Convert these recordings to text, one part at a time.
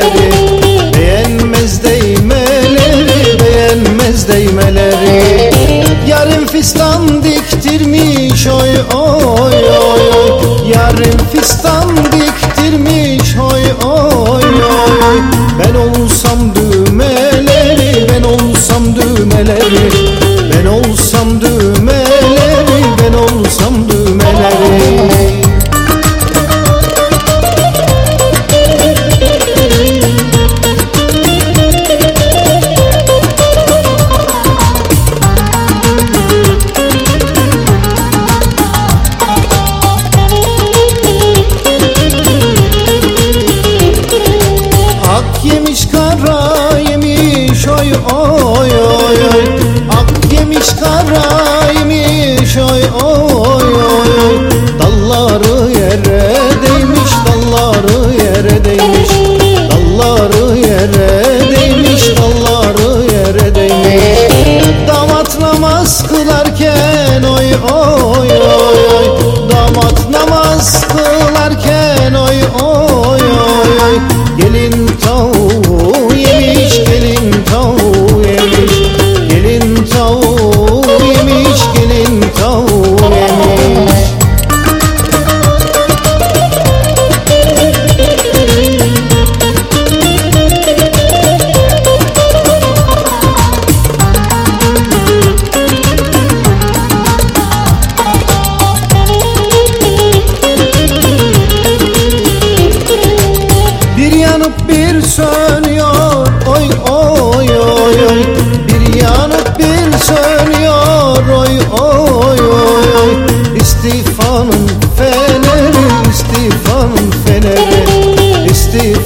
değmeleri Beğenmez değmeleri Beğenmez değmeleri. Yarın fistan diktirmiş oy oy oy Yarın fistan diktirmiş oy oy oy. Ben olsam düğmeleri Ben olsam düğmeleri. Ben olsam düğmeleri. Kara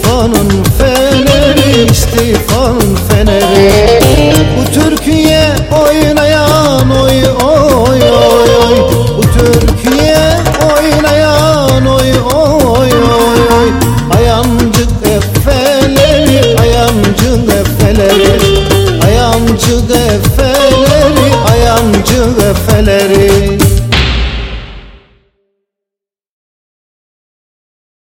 istifanın feneri istifanın feneri. Bu Türkiye oynayan oy oy oy oy. Bu Türkiye oynayan oy oy oy oy. Ayancık efeleri ayancık efeleri. Ayancık efeleri ayancık efeleri.